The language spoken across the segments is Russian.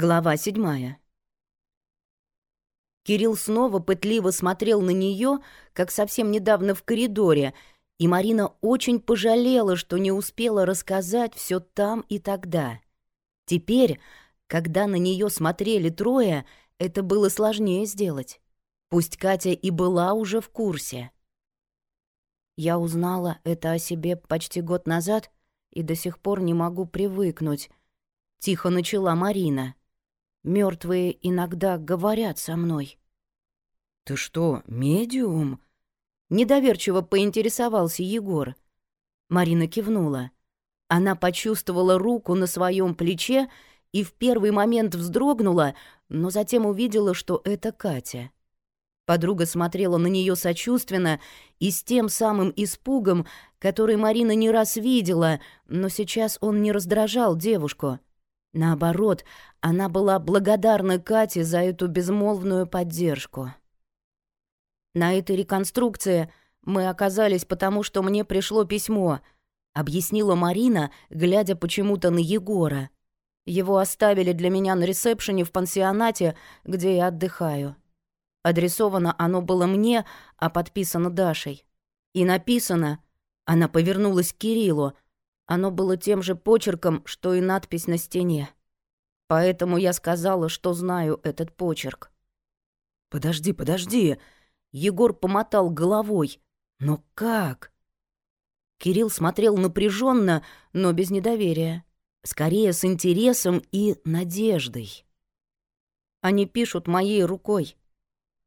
Глава седьмая. Кирилл снова пытливо смотрел на нее, как совсем недавно в коридоре, и Марина очень пожалела, что не успела рассказать все там и тогда. Теперь, когда на нее смотрели трое, это было сложнее сделать. Пусть Катя и была уже в курсе. Я узнала это о себе почти год назад и до сих пор не могу привыкнуть. Тихо начала Марина. Мертвые иногда говорят со мной. «Ты что, медиум?» Недоверчиво поинтересовался Егор. Марина кивнула. Она почувствовала руку на своем плече и в первый момент вздрогнула, но затем увидела, что это Катя. Подруга смотрела на нее сочувственно и с тем самым испугом, который Марина не раз видела, но сейчас он не раздражал девушку. Наоборот, она была благодарна Кате за эту безмолвную поддержку. На этой реконструкции мы оказались потому, что мне пришло письмо, объяснила Марина, глядя почему-то на Егора. Его оставили для меня на ресепшене в пансионате, где я отдыхаю. Адресовано оно было мне, а подписано Дашей. И написано, она повернулась к Кириллу, оно было тем же почерком, что и надпись на стене. Поэтому я сказала, что знаю этот почерк. «Подожди, подожди!» Егор помотал головой. «Но как?» Кирилл смотрел напряженно, но без недоверия. Скорее, с интересом и надеждой. Они пишут моей рукой.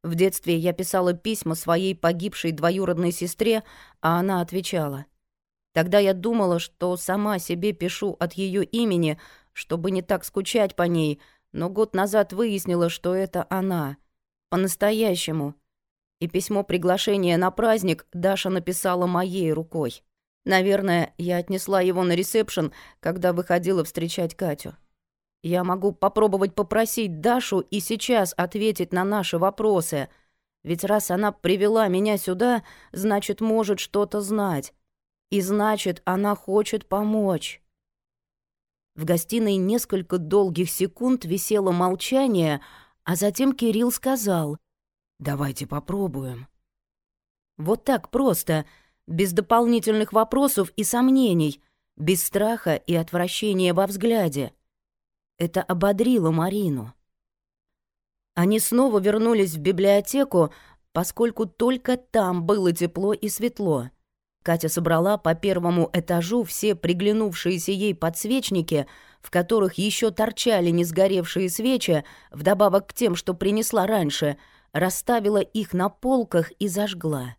В детстве я писала письма своей погибшей двоюродной сестре, а она отвечала. Тогда я думала, что сама себе пишу от ее имени, чтобы не так скучать по ней, но год назад выяснила, что это она. По-настоящему. И письмо приглашения на праздник Даша написала моей рукой. Наверное, я отнесла его на ресепшн, когда выходила встречать Катю. Я могу попробовать попросить Дашу и сейчас ответить на наши вопросы. Ведь раз она привела меня сюда, значит, может что-то знать. И значит, она хочет помочь. В гостиной несколько долгих секунд висело молчание, а затем Кирилл сказал «Давайте попробуем». Вот так просто, без дополнительных вопросов и сомнений, без страха и отвращения во взгляде. Это ободрило Марину. Они снова вернулись в библиотеку, поскольку только там было тепло и светло — Катя собрала по первому этажу все приглянувшиеся ей подсвечники, в которых еще торчали не сгоревшие свечи, вдобавок к тем, что принесла раньше, расставила их на полках и зажгла.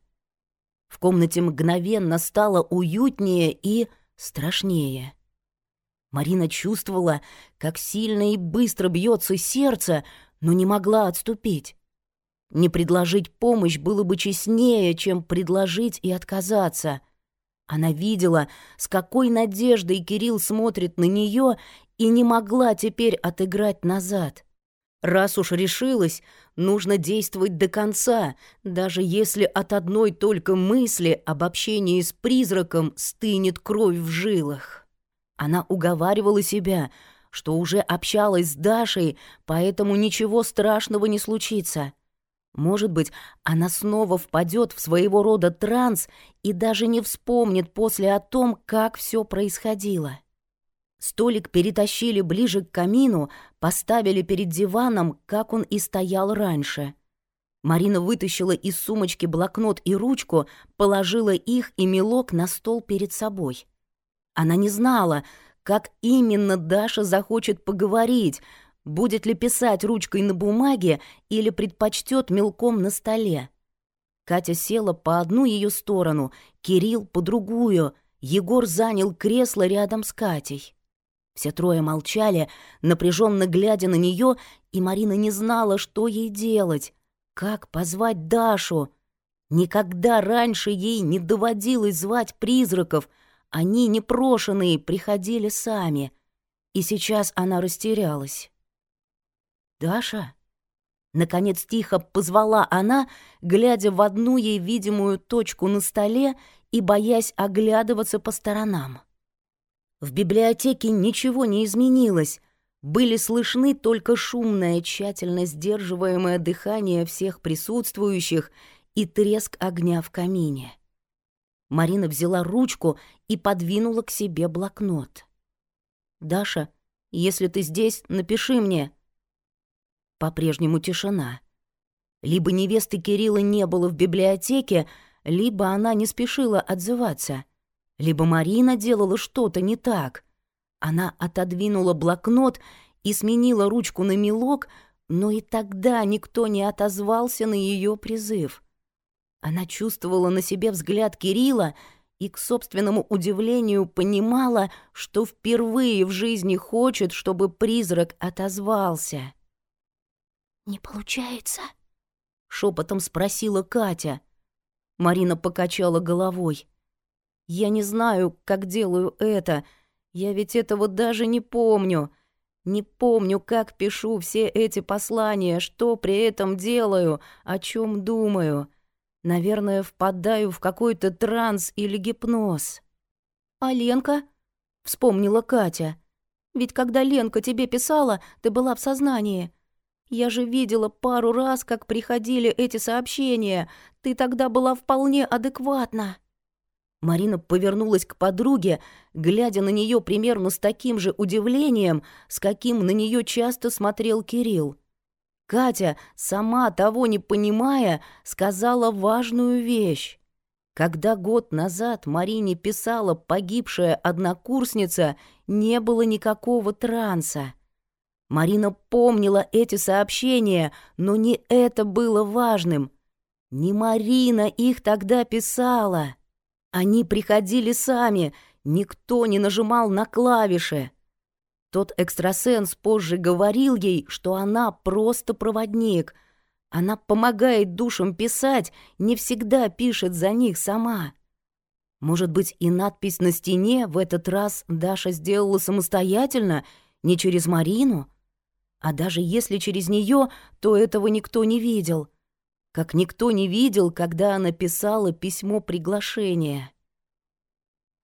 В комнате мгновенно стало уютнее и страшнее. Марина чувствовала, как сильно и быстро бьется сердце, но не могла отступить. Не предложить помощь было бы честнее, чем предложить и отказаться. Она видела, с какой надеждой Кирилл смотрит на нее и не могла теперь отыграть назад. Раз уж решилась, нужно действовать до конца, даже если от одной только мысли об общении с призраком стынет кровь в жилах. Она уговаривала себя, что уже общалась с Дашей, поэтому ничего страшного не случится. Может быть, она снова впадет в своего рода транс и даже не вспомнит после о том, как все происходило. Столик перетащили ближе к камину, поставили перед диваном, как он и стоял раньше. Марина вытащила из сумочки блокнот и ручку, положила их и мелок на стол перед собой. Она не знала, как именно Даша захочет поговорить — будет ли писать ручкой на бумаге или предпочтет мелком на столе. Катя села по одну ее сторону, Кирилл по другую, Егор занял кресло рядом с Катей. Все трое молчали, напряженно глядя на нее, и Марина не знала, что ей делать. Как позвать Дашу? Никогда раньше ей не доводилось звать призраков. Они, непрошенные, приходили сами. И сейчас она растерялась. «Даша?» Наконец тихо позвала она, глядя в одну ей видимую точку на столе и боясь оглядываться по сторонам. В библиотеке ничего не изменилось, Были слышны только шумное, тщательно сдерживаемое дыхание всех присутствующих и треск огня в камине. Марина взяла ручку и подвинула к себе блокнот. «Даша, если ты здесь, напиши мне». По-прежнему тишина. Либо невесты Кирилла не было в библиотеке, либо она не спешила отзываться, либо Марина делала что-то не так. Она отодвинула блокнот и сменила ручку на мелок, но и тогда никто не отозвался на ее призыв. Она чувствовала на себе взгляд Кирилла и, к собственному удивлению, понимала, что впервые в жизни хочет, чтобы призрак отозвался. «Не получается?» — шепотом спросила Катя. Марина покачала головой. «Я не знаю, как делаю это. Я ведь этого даже не помню. Не помню, как пишу все эти послания, что при этом делаю, о чем думаю. Наверное, впадаю в какой-то транс или гипноз. «А Ленка?» — вспомнила Катя. «Ведь когда Ленка тебе писала, ты была в сознании. Я же видела пару раз, как приходили эти сообщения. Ты тогда была вполне адекватна». Марина повернулась к подруге, глядя на нее примерно с таким же удивлением, с каким на нее часто смотрел Кирилл. Катя, сама того не понимая, сказала важную вещь. Когда год назад Марине писала погибшая однокурсница, не было никакого транса. Марина помнила эти сообщения, но не это было важным. Не Марина их тогда писала. Они приходили сами, никто не нажимал на клавиши. Тот экстрасенс позже говорил ей, что она просто проводник. Она помогает душам писать, не всегда пишет за них сама. Может быть, и надпись на стене в этот раз Даша сделала самостоятельно, не через Марину? А даже если через нее, то этого никто не видел. Как никто не видел, когда она писала письмо приглашения.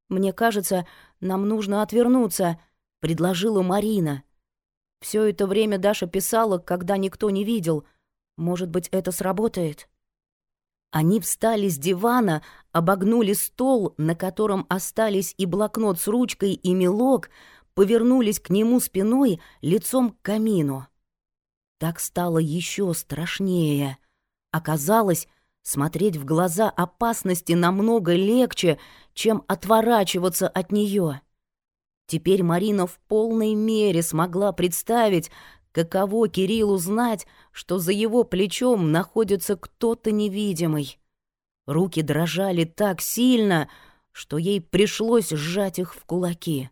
«Мне кажется, нам нужно отвернуться», — предложила Марина. Все это время Даша писала, когда никто не видел. Может быть, это сработает? Они встали с дивана, обогнули стол, на котором остались и блокнот с ручкой, и мелок, повернулись к нему спиной, лицом к камину. Так стало еще страшнее. Оказалось, смотреть в глаза опасности намного легче, чем отворачиваться от нее. Теперь Марина в полной мере смогла представить, каково Кириллу знать, что за его плечом находится кто-то невидимый. Руки дрожали так сильно, что ей пришлось сжать их в кулаки.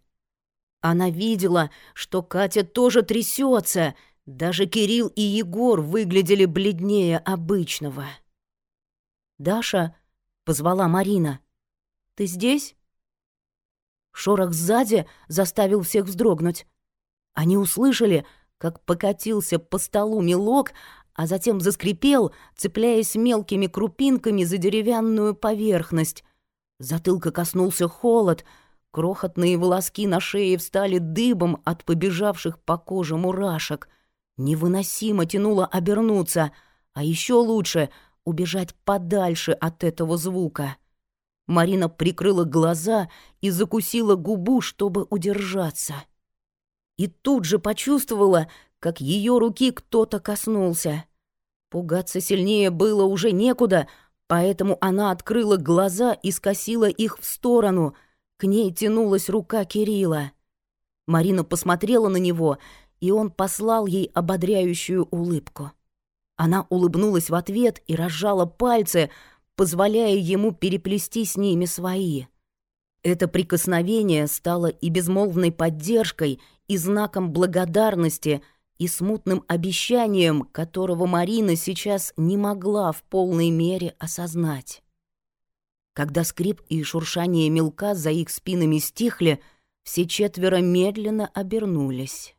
Она видела, что Катя тоже трясется, даже Кирилл и Егор выглядели бледнее обычного. «Даша», — позвала Марина, — «ты здесь?» Шорох сзади заставил всех вздрогнуть. Они услышали, как покатился по столу мелок, а затем заскрипел, цепляясь мелкими крупинками за деревянную поверхность. Затылка коснулся холод, крохотные волоски на шее встали дыбом от побежавших по коже мурашек. Невыносимо тянуло обернуться, а еще лучше — убежать подальше от этого звука. Марина прикрыла глаза и закусила губу, чтобы удержаться. И тут же почувствовала, как ее руки кто-то коснулся. Пугаться сильнее было уже некуда, поэтому она открыла глаза и скосила их в сторону. К ней тянулась рука Кирилла. Марина посмотрела на него, и он послал ей ободряющую улыбку. Она улыбнулась в ответ и разжала пальцы, позволяя ему переплести с ними свои. Это прикосновение стало и безмолвной поддержкой, и знаком благодарности, и смутным обещанием, которого Марина сейчас не могла в полной мере осознать. Когда скрип и шуршание мелка за их спинами стихли, все четверо медленно обернулись.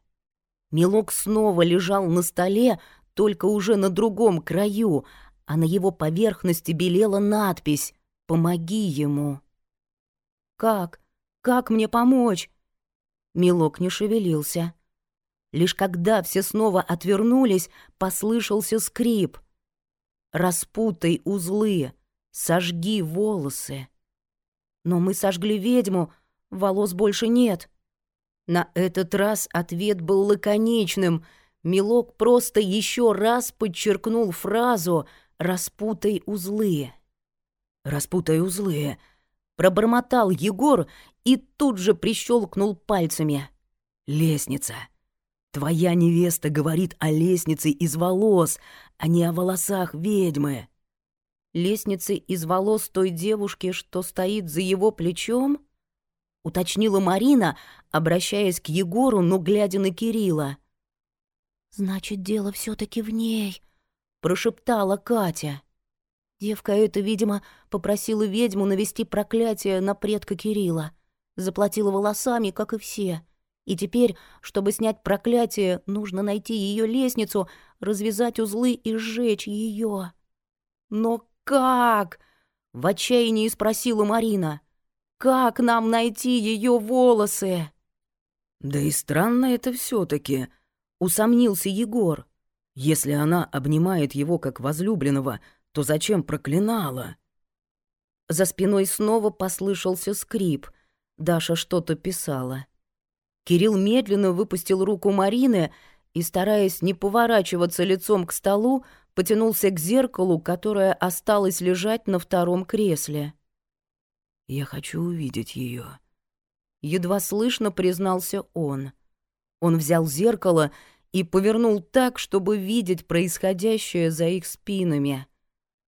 Мелок снова лежал на столе, только уже на другом краю, а на его поверхности белела надпись «Помоги ему». «Как? Как мне помочь?» Милок не шевелился. Лишь когда все снова отвернулись, послышался скрип. «Распутай узлы, сожги волосы». Но мы сожгли ведьму, волос больше нет. На этот раз ответ был лаконичным. Милок просто еще раз подчеркнул фразу «распутай узлы». «Распутай узлы», — пробормотал Егор и тут же прищелкнул пальцами. «Лестница». Твоя невеста говорит о лестнице из волос, а не о волосах ведьмы. Лестнице из волос той девушки, что стоит за его плечом? Уточнила Марина, обращаясь к Егору, но глядя на Кирилла. «Значит, дело все таки в ней», — прошептала Катя. Девка эта, видимо, попросила ведьму навести проклятие на предка Кирилла. Заплатила волосами, как и все. И теперь, чтобы снять проклятие, нужно найти ее лестницу, развязать узлы и сжечь ее. Но как? В отчаянии спросила Марина. Как нам найти ее волосы? Да и странно это все таки усомнился Егор. Если она обнимает его как возлюбленного, то зачем проклинала? За спиной снова послышался скрип. Даша что-то писала. Кирилл медленно выпустил руку Марины и, стараясь не поворачиваться лицом к столу, потянулся к зеркалу, которое осталось лежать на втором кресле. «Я хочу увидеть ее. едва слышно признался он. Он взял зеркало и повернул так, чтобы видеть происходящее за их спинами.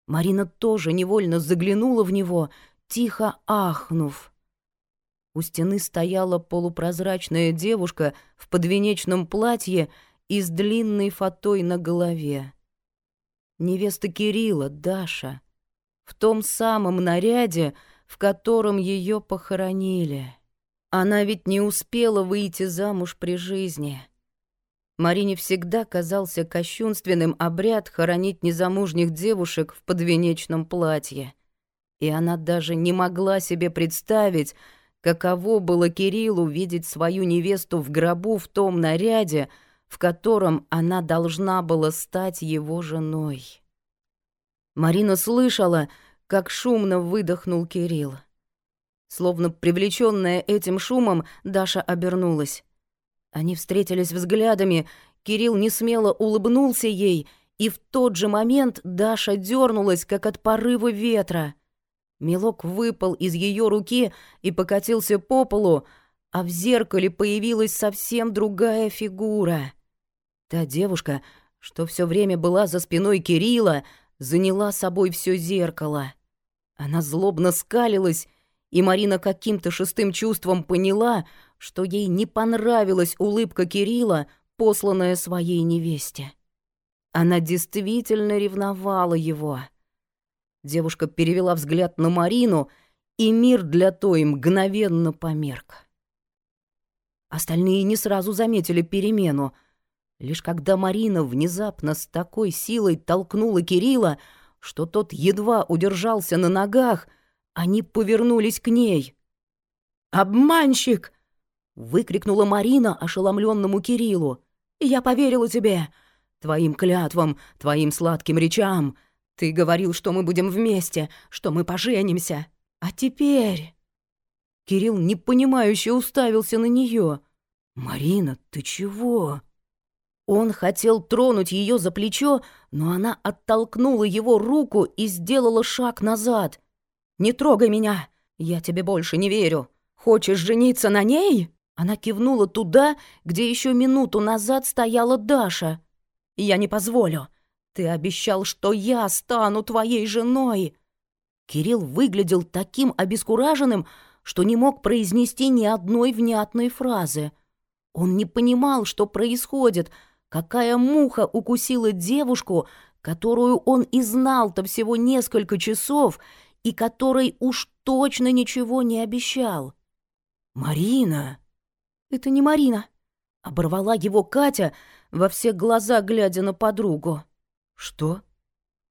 Марина тоже невольно заглянула в него, тихо ахнув. У стены стояла полупрозрачная девушка в подвенечном платье и с длинной фатой на голове. Невеста Кирилла, Даша, в том самом наряде, в котором ее похоронили. Она ведь не успела выйти замуж при жизни. Марине всегда казался кощунственным обряд хоронить незамужних девушек в подвенечном платье. И она даже не могла себе представить, Каково было Кириллу видеть свою невесту в гробу в том наряде, в котором она должна была стать его женой. Марина слышала, как шумно выдохнул Кирилл. Словно привлеченная этим шумом, Даша обернулась. Они встретились взглядами, Кирилл несмело улыбнулся ей, и в тот же момент Даша дернулась, как от порыва ветра. Мелок выпал из ее руки и покатился по полу, а в зеркале появилась совсем другая фигура. Та девушка, что все время была за спиной Кирилла, заняла собой все зеркало. Она злобно скалилась, и Марина каким-то шестым чувством поняла, что ей не понравилась улыбка Кирилла, посланная своей невесте. Она действительно ревновала его. Девушка перевела взгляд на Марину, и мир для той мгновенно померк. Остальные не сразу заметили перемену. Лишь когда Марина внезапно с такой силой толкнула Кирилла, что тот едва удержался на ногах, они повернулись к ней. «Обманщик!» — выкрикнула Марина ошеломленному Кириллу. «Я поверила тебе, твоим клятвам, твоим сладким речам. Ты говорил, что мы будем вместе, что мы поженимся. А теперь...» Кирилл непонимающе уставился на нее. «Марина, ты чего?» Он хотел тронуть ее за плечо, но она оттолкнула его руку и сделала шаг назад. «Не трогай меня! Я тебе больше не верю. Хочешь жениться на ней?» Она кивнула туда, где еще минуту назад стояла Даша. «Я не позволю. Ты обещал, что я стану твоей женой!» Кирилл выглядел таким обескураженным, что не мог произнести ни одной внятной фразы. Он не понимал, что происходит, какая муха укусила девушку, которую он и знал-то всего несколько часов и которой уж точно ничего не обещал. «Марина!» «Это не Марина!» — оборвала его Катя, во все глаза глядя на подругу. «Что?»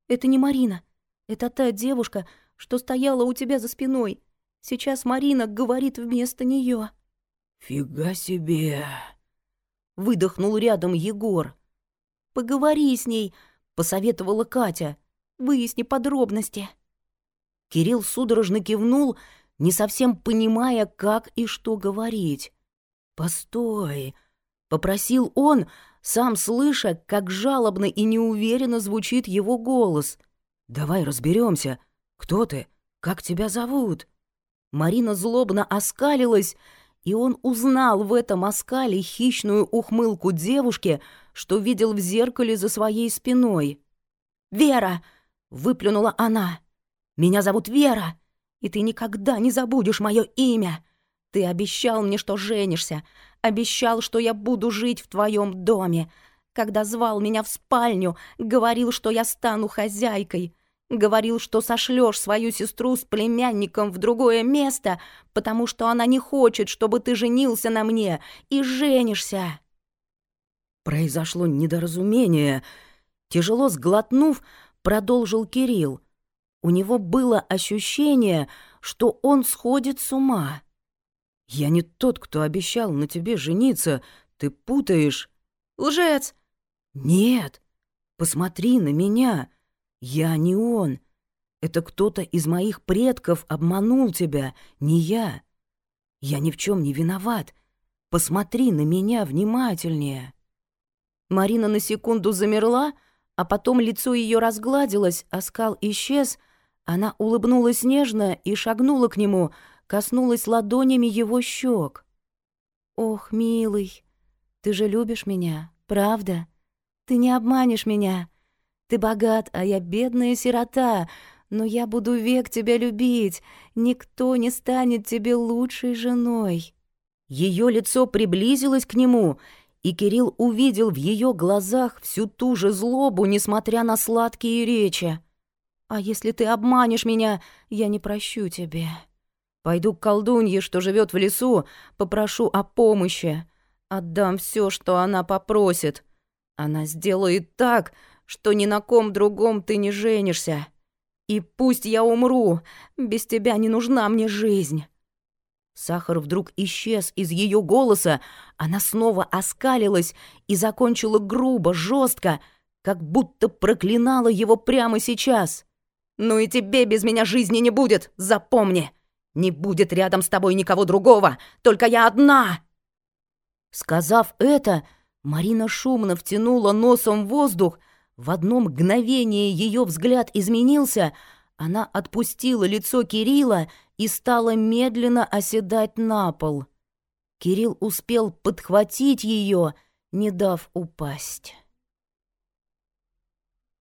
«Это не Марина. Это та девушка, что стояла у тебя за спиной. Сейчас Марина говорит вместо нее. «Фига себе!» Выдохнул рядом Егор. «Поговори с ней», — посоветовала Катя. «Выясни подробности». Кирилл судорожно кивнул, не совсем понимая, как и что говорить. «Постой», — попросил он, сам слыша, как жалобно и неуверенно звучит его голос. «Давай разберемся. Кто ты? Как тебя зовут?» Марина злобно оскалилась, и он узнал в этом оскале хищную ухмылку девушки, что видел в зеркале за своей спиной. «Вера!» — выплюнула она. «Меня зовут Вера, и ты никогда не забудешь мое имя. Ты обещал мне, что женишься, обещал, что я буду жить в твоем доме. Когда звал меня в спальню, говорил, что я стану хозяйкой, Говорил, что сошлёшь свою сестру с племянником в другое место, потому что она не хочет, чтобы ты женился на мне и женишься. Произошло недоразумение. Тяжело сглотнув, продолжил Кирилл. У него было ощущение, что он сходит с ума. «Я не тот, кто обещал на тебе жениться. Ты путаешь». «Лжец!» «Нет, посмотри на меня. «Я не он. Это кто-то из моих предков обманул тебя, не я. Я ни в чем не виноват. Посмотри на меня внимательнее». Марина на секунду замерла, а потом лицо ее разгладилось, а скал исчез. Она улыбнулась нежно и шагнула к нему, коснулась ладонями его щек. «Ох, милый, ты же любишь меня, правда? Ты не обманешь меня. Ты богат, а я бедная сирота, но я буду век тебя любить. Никто не станет тебе лучшей женой». Ее лицо приблизилось к нему, и Кирилл увидел в ее глазах всю ту же злобу, несмотря на сладкие речи. «А если ты обманешь меня, я не прощу тебе. Пойду к колдунье, что живет в лесу, попрошу о помощи. Отдам все, что она попросит. Она сделает так, что ни на ком другом ты не женишься. И пусть я умру, без тебя не нужна мне жизнь». Сахар вдруг исчез из ее голоса, она снова оскалилась и закончила грубо, жестко, как будто проклинала его прямо сейчас. «Ну и тебе без меня жизни не будет, запомни! Не будет рядом с тобой никого другого, только я одна!» Сказав это, Марина шумно втянула носом воздух в одно мгновение ее взгляд изменился, она отпустила лицо Кирилла и стала медленно оседать на пол. Кирилл успел подхватить ее, не дав упасть.